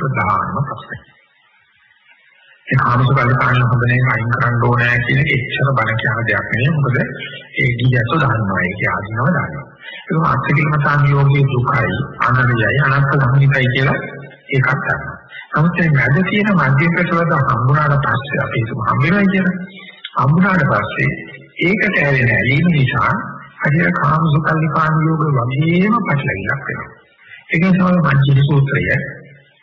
ප්‍රධානම ප්‍රශ්නේ. ඒ කාමසු කල්පනා හොඳ නැහැ අයින් කරන්න ඕනේ කියන එක එච්චර බණ කියන දෙයක් නෙවෙයි. මොකද ඒ ගියසෝ දන්නවා ඒක ආධිනව දන්නවා. ඒක අත්‍යකිලම සංයෝගයේ දුකයි අනරියයි අනත්ත ධම්මිකයි කියලා ඒකත් ගන්නවා. නමුත් මේ මැද තියෙන මධ්‍යම ප්‍රසවද හම්බුනාට පස්සේ අපි ඒක හම්බෙනවා කියන හම්බුනාට පස්සේ ඒකට ඇලෙන ඇලීම නිසා අදිර කාමසු කල්පනා යෝග වගේම පැටලෙන්නක් වෙනවා. ඒක නිසා මජ්ජිම සූත්‍රය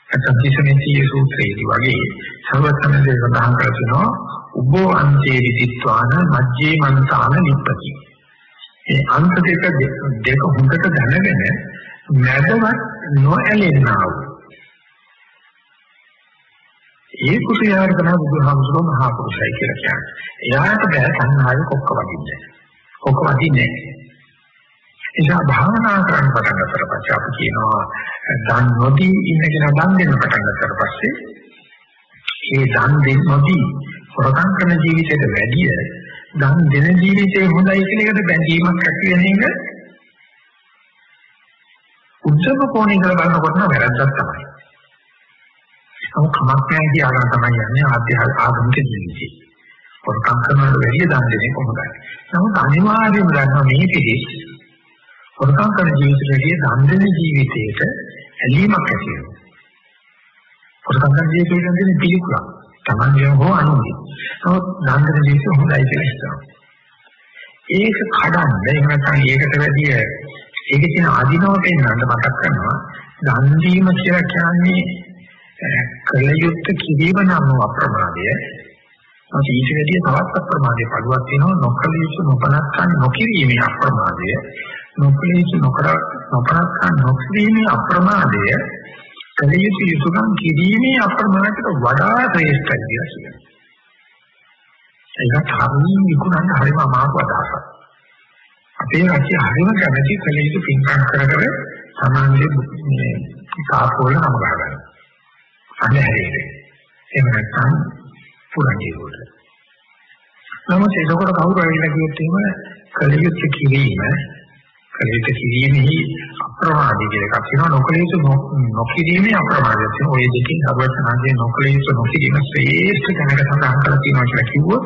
නැත්නම් කිසමෙතිය සූත්‍රයේදී වගේ සර්වඥ සඳහන් කරනවා උබෝ අන්තේ විදිත්වාන මජ්ජේ මන්තාන නිප්පති. ඒ අන්ත දෙක දෙක හොඳට දැනගෙන නැදවත් නොඇලෙන්නා වූ ඒ කුසියාර තමයි බුදුහාමුදුරුවෝ මහා පුරුෂයි කියලා කියන්නේ. එයාට බෑ සංහාවේ කොක්ක වදින්නේ. කොක්ක වදින්නේ නිසා භාවනා කරන්න පටන් ගන්නතර පස්සේ අපි කියනවා දන් නොදී ඉන්න කෙනා දන් දෙන්න පටන් ගන්නතර පස්සේ ඒ දන් දෙන්න නොදී හොරකම් කරන ජීවිතයට වැඩිය දන් දෙන ජීවිතේ හොඳයි කියන එකට බැඳීමක් ඇති වෙන එක උද්දම කෝණේ ඉඳලා බලනකොට නම් වැරද්දක් තමයි. නමුත් කමක් නැහැ කියලා තමයි යන්නේ ආධ්‍යාත්මික ආගමික ජීවිතේ. හොරකම් කරනවට වැඩිය දන් දෙන්නේ කොහොමදයි. නමුත් අනිවාර්යයෙන්ම ගන්නවා මේ පිළිස් හොරකම් කරන ජීවිතයේදී දන් දෙන ජීවිතයක ඇලීමක් ඇති වෙනවා. හොරකම් කරන ජීවිතයෙන් දෙන පිළිකුලක්. Tamange හෝ අනුන්ගේ. නමුත් දන් දෙන ජීවිතය හොඳයි කියලා හිතනවා. ඒක කඩන්න එහෙම නැත්නම් ඒකට වැඩිය ඒකේ තියෙන ආධිනව පෙන්වන්න මතක් කරනවා. දන් දීම කියලා කියන්නේ කලයුත්ත කිරීම නම් අප්‍රමාදය. අපි ඊට වැඩිය තවත් අප්‍රමාදයේ පළුවක් තියෙනවා නොකල යුතු නොපනත්කම් නොකිරීමේ අප්‍රමාදය. නොකලීසු නොකර නොකරත් නොකිරීමේ අප්‍රමාදය කලියුතු යුතුයම් කිරීමේ අප්‍රමාදයට වඩා ශ්‍රේෂ්ඨයි කියලා කියනවා. ඒක හරිය විකුණන්න හරිම අමාරු අදහසක්. අපේ රටේ හරිම කැමැති කලියුතු පින්කම් කර කර සමාජයේ මේ කාපෝල නම ගන්නවා. අනේ එහෙම නැත්නම් පුරංගිරුවට. නමුත් ඒකකට කවුරු ඇවිල්ලා කිව්වොත් එහෙම කලියුතු කිරීම කලිත කිරීමෙහි අප්‍රමාදී කියලා එකක් තියෙනවා නොකලිත නොකිරීමේ අප්‍රමාදය තියෙනවා ඔය දෙකෙන් අවසනාදී නොකලිත නොකිරීම ශ්‍රේෂ්ඨ කෙනෙක් සඳහන් කරලා තියෙනවා කියලා කිව්වොත්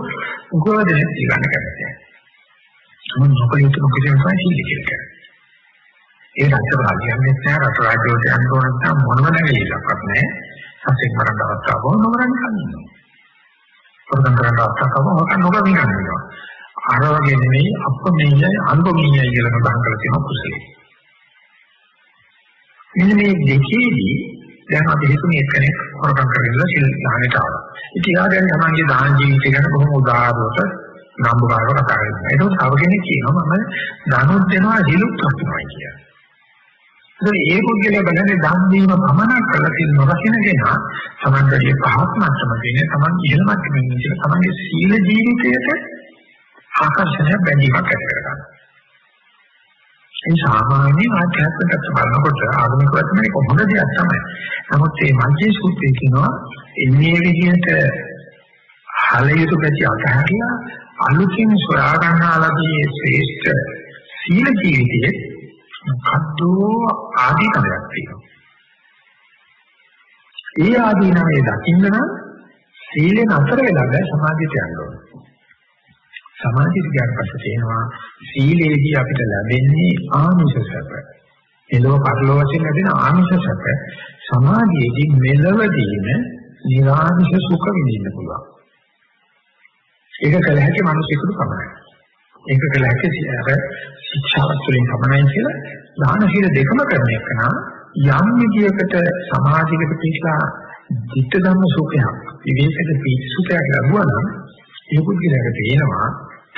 උගවද නැති ගන්න කැමතියි. මොන නොකලිත නොකිරීම තමයි කියලා ඒ රට රාජ්‍යන්නේ නැහැ රට රාජ්‍යයට යන්න ඕන නැත්නම් මොනම නැගීලක්වත් නැහැ. සත්‍යක් මරණ අවස්ථාව නොකරන්නේ කන්නේ. ප්‍රධාන කරන අවස්ථාවක මොකක් නොකරන්නේ කරනවා. අර වගේ නෙවෙයි අපමෙයයි අනුපමෙයයි කියලා සඳහන් කරලා තියෙන කුසලයේ. මෙන්න මේ දෙකේදී දැන් අපි හිතමු එක්කෙනෙක් හොරකම් කරගෙන සිල් දාහනට ආවා. ඉතින් එයා දැන් තමන්ගේ දාන ජීවිතය ගැන බොහොම උදාහරණයක් නම්බුකාරව කතා කරනවා. ඒක තව කෙනෙක් කියනවා මම ධනොත් දෙනවා සිලුත් රකින්නවා කියලා. ඒ පුද්ගලයා බලන්නේ දන් දීම පමණක් කරලා තියෙන නොරකින්න කෙනා තමන්ගේ පහත් මට්ටමකින් තමන් ඉහළ මට්ටමින් ඉඳලා තමන්ගේ සීල ජීවිතයට ආකර්ෂණය බැඳීමක් ඇති කරගන්නවා. ඒ සාමාන්‍ය ආධ්‍යාත්මික බලනකොට ආගමික වචනේ කොහොමද දෙයක් තමයි. නමුත් මේ මජ්ජේ සූත්‍රයේ කියනවා එන්නේ විදිහට හලියුතු පැති අතහැරලා අලුතින් සොයා ගන්නාලාදී ශ්‍රේෂ්ඨ සීල ජීවිතයේ මොකද්ද ආදීනයක් තියෙනවා. ඒ ආදීනමේ දකින්න නම් සීලෙන් අතර වෙලා සමාධියට යන්න ඕනේ. සමාධිය කියන පස්සේ තේනවා සීලේදී අපිට ලැබෙන්නේ ආමිෂ සැප. එළව පරිලෝ වශයෙන් ලැබෙන ආමිෂ සැප සමාධියේදී මෙලවදීම නිරාමිෂ සුඛ විඳින්න පුළුවන්. ඒක කල හැකි මිනිසෙකුට පමණයි. ඒක කල හැකි අර ශික්ෂාවත් වලින් පමණයි කියලා දාන සීල දෙකම කරන එක නම් යම් විදියකට සමාධියකට පිටලා ධිට ධම්ම සුඛයක් විවේකද පිසුඛයක් ලැබුවා නම් ඒ පුද්ගලයාට තේනවා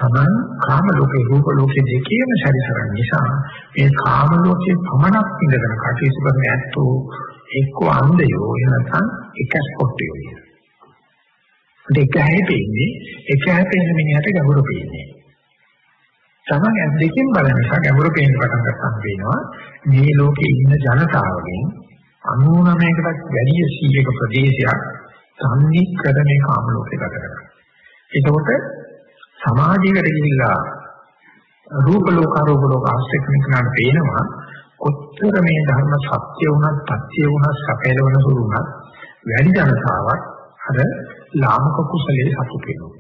තමන් කාම ලෝකේ රූප ලෝකේ දෙකේම සැරිසරන නිසා මේ කාම ලෝකේ පමණක් ඉඳගෙන කටයුතු කරන ඇත්තෝ එක්ක අන්ධයෝ එහෙනම් එක ස්පොට්ටියෝ දෙක හැපෙන්නේ එක හැපෙන මිනිහට ගැඹුරු පේන්නේ. තමන් ඇස් දෙකෙන් බලන නිසා ගැඹුරු පේන්න පටන් ගන්න වෙනවා. මේ ලෝකේ ඉන්න ජනතාවගෙන් 99කටත් වැඩි 100ක ප්‍රදේශයක් සම්නි ක්‍රමේ කාම ලෝකේ ගත කරනවා. එතකොට සමාධියකට ගිහිල්ලා රූප ලෝක අරූප ලෝක ආශ්‍රය කරන පේනවා කොච්චර මේ ධර්ම සත්‍ය වුණත් සත්‍ය වුණත් සැපේලවන සුළු වුණත් වැඩි ජනතාවක් අර ලාමක කුසලයේ සතුට වෙනවා.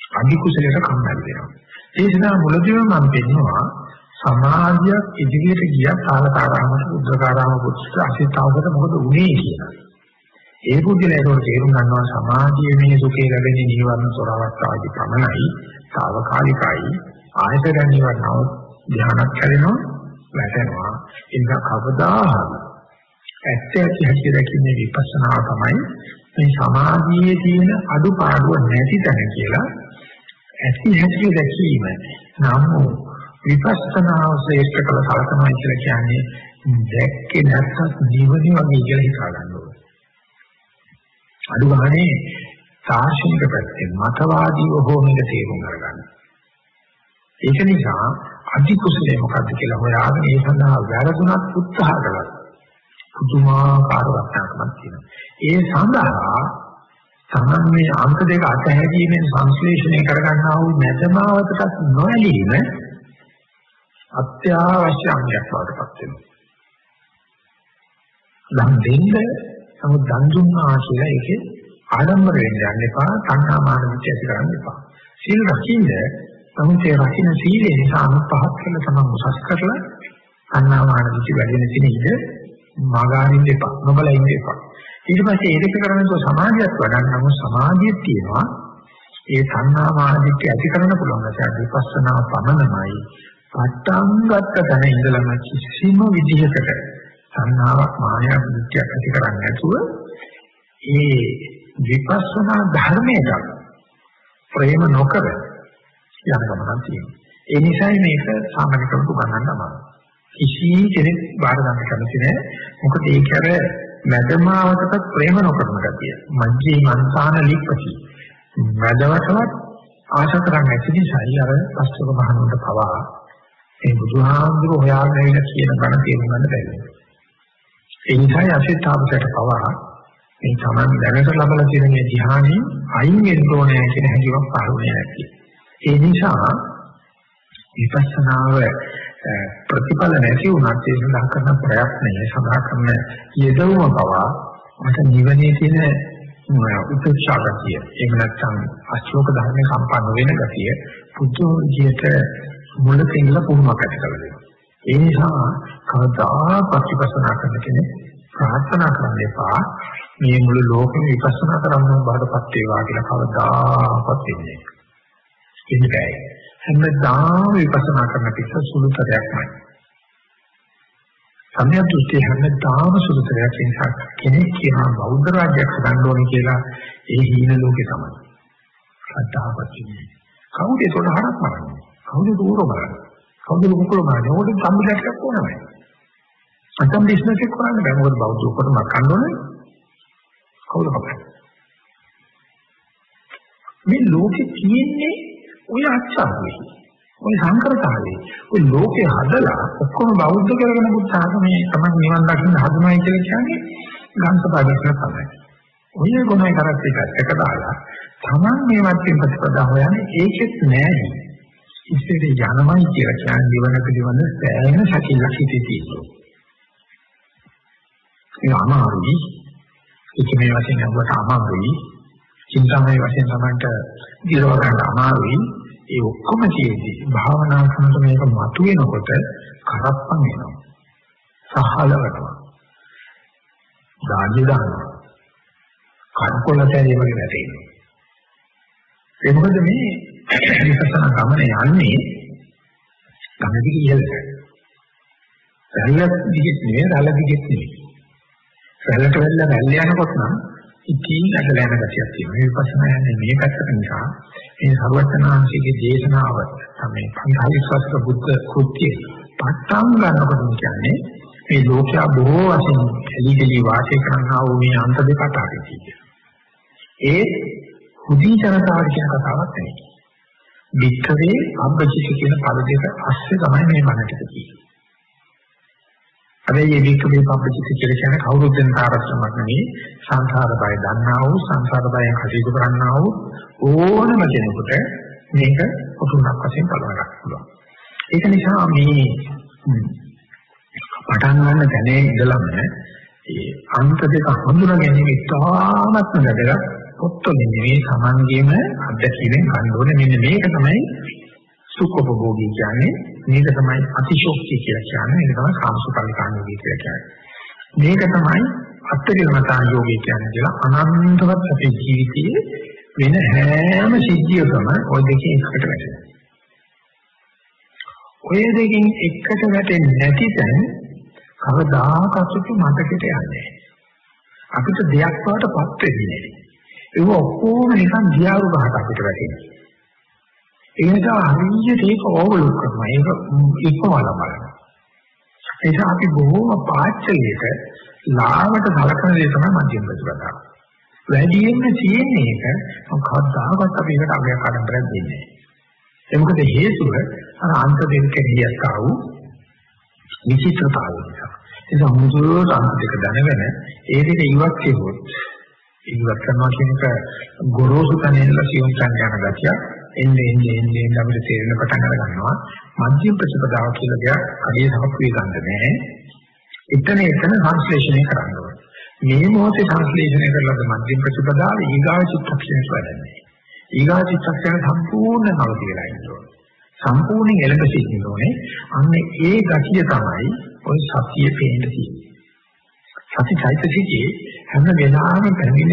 අධි කුසලයට කම්මැලි වෙනවා. ඒ නිසා මුලදීම මම පෙන්නවා සමාධියක් ඉදිරියට ගියා කාලකාරාමට උද්දකාරාම පුත්‍ර අසිතාවකට මොකද උනේ කියලා. ඒ පුද්ගලයා ඒක තේරුම් ගන්නවා සමාධියේ මේ සුඛේ ලැබෙන්නේ නිවර්ණ සොරවත්තාදී පමණයි, తాවකාලිකයි. ආයතන නිවර්ණව ධ්‍යානක් කරනවා, වැටෙනවා. ඒක කවදා ඇත්ත ඇති හැටි දැකීමේ විපස්සනාව තමයි මේ සමාධියේ තියෙන අඩුපාඩුව නැති තැන කියලා ඇති හැටි දැකීම නම් විපස්සනාව ශ්‍රේෂ්ඨ කළ සලකනවා කියලා කියන්නේ දැක්කේ නැත්නම් නිවන වගේ කියලා හිතා ගන්න ඕනේ. අඩු ගානේ තාර්ශනික පැත්තෙන් මතවාදීව හෝ මේක තේරුම් ගන්න. ඒක නිසා අධි කුසලයේ මොකද්ද කියලා හොයාගෙන ඒ සඳහා වැරදුනත් උත්සාහ කළා. පුදුමාකාර වටිනාකමක් තියෙනවා. ඒ සඳහා සමන්මේ අංක දෙක අතහැරීමෙන් සංශ්ලේෂණය කරගන්නා වූ නැතමාවතට නොඇලීම අත්‍යවශ්‍ය අංගයක් බවට පත් වෙනවා. නම් දෙන්න නමුත් දන් දුන්නා කියලා ඒකේ ආඩම්බර වෙන්න යන්න එපා, තණ්හා මාන විචය ඇති කරන්න එපා. සීල රකින්න නමුත් ඒ රකින්න සීලේ නිසා අනුපහත් කරලා තමයි උසස් කරලා තණ්හා මාන විචය වැඩි වෙන තියෙන ඉඩ මගහරින්න එපා. නොබල ඉන්න එපා. ඊට පස්සේ ඒක කරනකොට සමාධියක් වඩන්න නම් සමාධිය තියෙනවා. ඒ තණ්හා මාන විචය ඇති කරන්න පුළුවන් නිසා විපස්සනා පමණමයි. පටන් ගත්ත තැන ඉඳලම කිසිම විදිහකට සංහාවක් මායාවක් මුත්‍යක් ඇති කරන්නේ නැතුව ඒ විපස්සනා ධර්මයට ප්‍රේම නොකර යන ගමනක් තියෙනවා. ඒ නිසායි මේක සාමාන්‍ය කෙනෙකුට ගන්නන්න අමාරුයි. කිසි කෙනෙක් බාර ගන්න කැමති නැහැ. මොකද ඒක අර මැදමාවතට ප්‍රේම නොකරන ගතිය. මජ්ජේ මන්සාන ලිප්පති. මැදවටවත් ආශා කරන්නේ නැති නිසායි අර පස්වක මහණුන්ට පවා ඒ බුදුහාමුදුරුවෝ හොයාගෙන කියන බණ තේරුම් ගන්න බැහැ. ඒ නිසායි අසිතාවසට පවා මේ තමන් දැනට ලබලා තියෙන මේ ධ්‍යානෙ අයින් වෙන්න ඕනේ කියන හැඟීමක් පහළුනේ නැති. ඒ නිසා විපස්සනාව ප්‍රතිඵල නැති වුණත් ඒ සඳහා කරන ප්‍රයත්නය සඳහා කරන යෙදවම පවා මට නිවනේ තියෙන උපේක්ෂා ගතිය එහෙම නැත්නම් අශෝක ධර්මයේ සම්පන්න වෙන ගතිය පුදුම විදියට මුලක ඉඳලා පුහුණුවක් ඇති කරගන්නවා. ඒ නිසා කවදා ප්‍රතිපස්සනා කරන කෙනෙක් ප්‍රාර්ථනා කරන්න එපා මේ මුළු ලෝකෙම විපස්සනා කරන්න බාටපත් වේවා කියලා කවදාකවත් වෙන්නේ නැහැ. ඉන්න බෑ. හැමදාම විපස්සනා කරන පිට සුළුතරයක්මයි. සම්‍යක් දෘෂ්ටි හැමදාම සුළුතරයක් නිසා කෙනෙක් කියනවා බෞද්ධ රාජ්‍යයක් හදන්න ඕනේ කියලා ඒ හීන ලෝකේ තමයි. ශ්‍රද්ධාවත් කියන්නේ. කවුද ඒකට හරක් බලන්නේ? කවුද දూరు බලන්නේ? කවුද ලොකුල මානේ ඕකට සම්බුලටක් ඕනමයි. අතම් බිස්නස් එක කරන්න බෑ මොකද බෞද්ධ උපතම ගන්න ඕනේ. කවුද කපන්නේ? මේ ලෝකේ තියෙන්නේ ඔය අච්චාවේ. ඔය සංකරතාවේ. ඔය ලෝකේ හදලා ඔක්කොම බෞද්ධ කරගෙන පුතාක මේ තමයි නිවන් දකින්න හදනවයි කියලා කියන්නේ ගම්සපාදේශන තමයි. ඔය ගුණය කරත් එක එක දාලා තමන් මේ වචෙන් ප්‍රතිපදා හොයන්නේ ඒකෙත් නෑ. ඉස්සෙට යනමයි කියලා කියන්නේ නිවන පිළිබඳ සෑහෙන සැකයක් හිතේ තියෙනවා. ඒ අමාරුයි. ඒක මේ වශයෙන් අහුවට අමාරුයි. චින්තාමය වශයෙන් තමයි දිරව ගන්න අමාරුයි. ඒ ඔක්කොම තියෙදි භාවනා කරනකොට මේක මතුවෙනකොට කරප්පන් වෙනවා. සහලවනවා. දාජි දානවා. කඩකොල තැරිය වගේ වැටෙනවා. ඒ මොකද මේ විපස්සනා ගමන යන්නේ ගමනදී ඉහළට. රැල්ල දිගෙත් නෙවෙයි රැල්ල දිගෙත් නෙවෙයි. රැල්ලට වෙල්ල රැල්ල යනකොට නම් ඉතින් ඇදලා යන ගතියක් තියෙනවා. මේ විපස්සනා යන්නේ මේ පැත්තට නිසා මේ සර්වඥාන්සේගේ දේශනාව තමයි පංචාලිස්වස්ක බුද්ධ කෘත්‍ය පටන් ගන්නකොට කියන්නේ මේ ලෝකයා බොහෝ වශයෙන් එලිගලි වාසය කරන්නා වූ මේ අන්ත දෙකට අරිතියි. ඒ හුදී ජනතාවට කියන කතාවක් නෙවෙයි. වික්කවේ අබ්බචිත කියන පද දෙක අස්සේ තමයි මේ මනකට තියෙන්නේ. හැබැයි මේ වික්කවේ අබ්බචිත කියලා කියන්නේ කවුරුත් දෙන කාර්යක්ෂමක් නෙවෙයි සංසාර බය දන්නා වූ සංසාර බයෙන් කටයුතු කරන්නා වූ ඕනම කෙනෙකුට මේක උතුණක් වශයෙන් බලන්න පුළුවන්. ඒක නිසා මේ පටන් ගන්න තැනේ ඉඳලම ඒ අන්ත දෙක හඳුනා ගැනීම ඉතාමත් වැදගත්. පොත්වලින් නෙවෙයි Tamangeම අත්දැකීමෙන් ගන්න ඕනේ. මෙන්න මේක තමයි සුඛෝපභෝගී කියන්නේ. මේක තමයි අතිශෝක්තිය කියලා කියන්නේ. මේක තමයි කාමසුඛල්කාණෝගී කියලා කියන්නේ. මේක තමයි අත්තිරිමතා යෝගී කියන්නේ කියලා අනන්තවත් අපේ ජීවිතයේ වෙන හැම සිද්ධියකම ওই දෙකෙන් එකකට වැටෙනවා. ඔය දෙකෙන් එකට වැටෙන්නේ නැති තැන කවදාකවත් මතකෙට යන්නේ අපිට දෙයක් වලටපත් වෙන්නේ නැහැ. ඒක ඔක්කොම නිකන් දියාරු ගහක අපිට වැටෙනවා. ඒ නිසා හරියට ඒක ඕවලුක් කරනවා. ඒක ඉක්මවලා බලනවා. ඒ නිසා අපි බොහෝම පාච්චලයක ලාවට සලකන දේ තමයි මධ්‍යම ප්‍රතිපදාව. වැඩියෙන්ම තියෙන්නේ ඒක කවදාවත් අපි ඒකට අගය කරන්න දෙන්නේ නැහැ. ඒ මොකද හේතුව අර අන්ත දෙක කියයක් ආවු විචිත්‍රතාවය නිසා. ඒක මුදුවට අන්ත දෙක දැනගෙන ඒ දෙක ඉවත් කෙරුවොත් ඉවත් කරනවා කියන එක ගොරෝසු තැනින්ලා සියුම් තැන යන ගතිය එන්නේ එන්නේ එන්නේ එන්නේ අපිට තේරෙන පටන් අර ගන්නවා මධ්‍යම ප්‍රතිපදාව කියලා දෙයක් අගේ සමප්පිය ගන්න නැහැ. එතන එතන සංශ්ලේෂණය කරන්න ඕනේ. මේ මොහොතේ සංශ්ලේෂණය කරලාද මධ්‍යම ප්‍රතිපදාව ඊගාව චිත්තක්ෂණයට වැඩන්නේ. ඊගාව චිත්තක්ෂණ සම්පූර්ණ නවතිලා ඉන්නවා. සම්පූර්ණයෙන් එළඹ සිටින්න ඕනේ. අන්න ඒ ගතිය තමයි ඔය සතිය පේන්න තියෙන්නේ. සති චෛතසිකයේ හැම වෙලාවෙම පැමිණ